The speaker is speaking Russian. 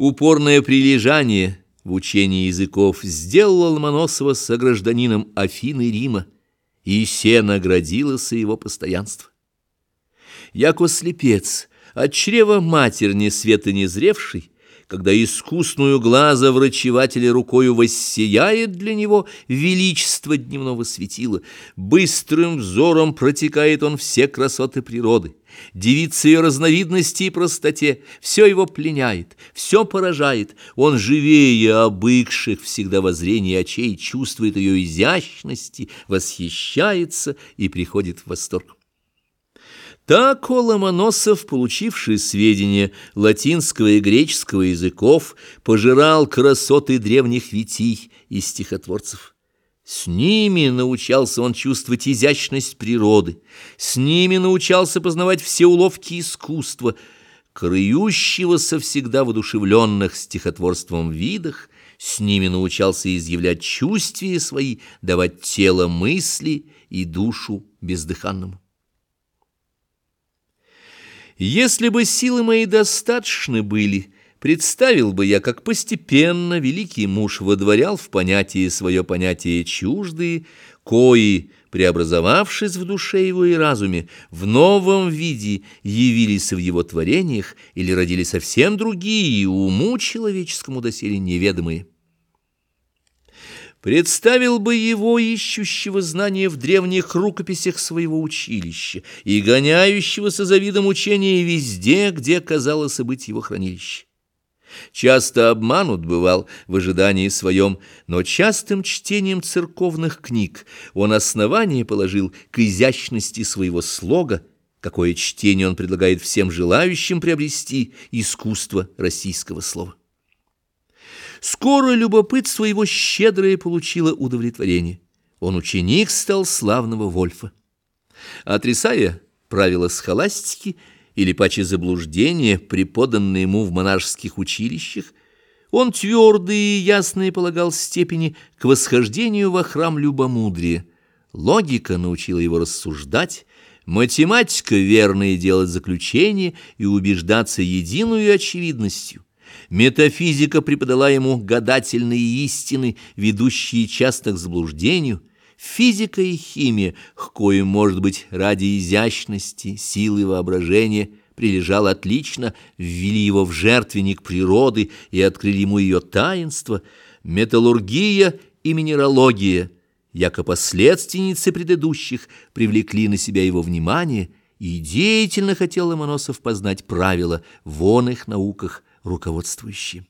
Упорное прилежание в учении языков сделало Ломоносова согражданином Афины Рима, и се наградилось его постоянство. Яко слепец, от чрева матерни света незревший, когда искусную глаза врачевателя рукою воссияет для него величество дневного светила, быстрым взором протекает он все красоты природы, девица ее разновидности и простоте, все его пленяет, все поражает, он живее обыкших всегда воззрений очей чувствует ее изящности, восхищается и приходит в восторг. Так Ломоносов, получивший сведения латинского и греческого языков, пожирал красоты древних витий и стихотворцев. С ними научался он чувствовать изящность природы, с ними научался познавать все уловки искусства, крыющегося всегда воодушевленных стихотворством видах, с ними научался изъявлять чувствия свои, давать тело мысли и душу бездыханному. Если бы силы мои достаточны были, представил бы я, как постепенно великий муж водворял в понятие свое понятие чуждые, кои, преобразовавшись в душе его и разуме, в новом виде явились в его творениях или родили совсем другие, уму человеческому доселе неведомые. Представил бы его, ищущего знания в древних рукописях своего училища и гоняющегося за видом учения везде, где казалось быть его хранилище. Часто обманут бывал в ожидании своем, но частым чтением церковных книг он основание положил к изящности своего слога, какое чтение он предлагает всем желающим приобрести искусство российского слова. Скоро любопытство его щедрое получило удовлетворение. Он ученик стал славного Вольфа. Отрисая правила схоластики или паче заблуждения, преподанные ему в монашеских училищах, он твердые и ясные полагал степени к восхождению во храм любомудрия. Логика научила его рассуждать, математика верно делать заключения и убеждаться единую очевидностью. Метафизика преподала ему гадательные истины, ведущие часто к заблуждению. Физика и химия, к коим, может быть, ради изящности, силы воображения, прилежал отлично, ввели его в жертвенник природы и открыли ему ее таинство. Металлургия и минералогия, яко последственницы предыдущих, привлекли на себя его внимание, и деятельно хотел Ломоносов познать правила в он их науках – руководствующие.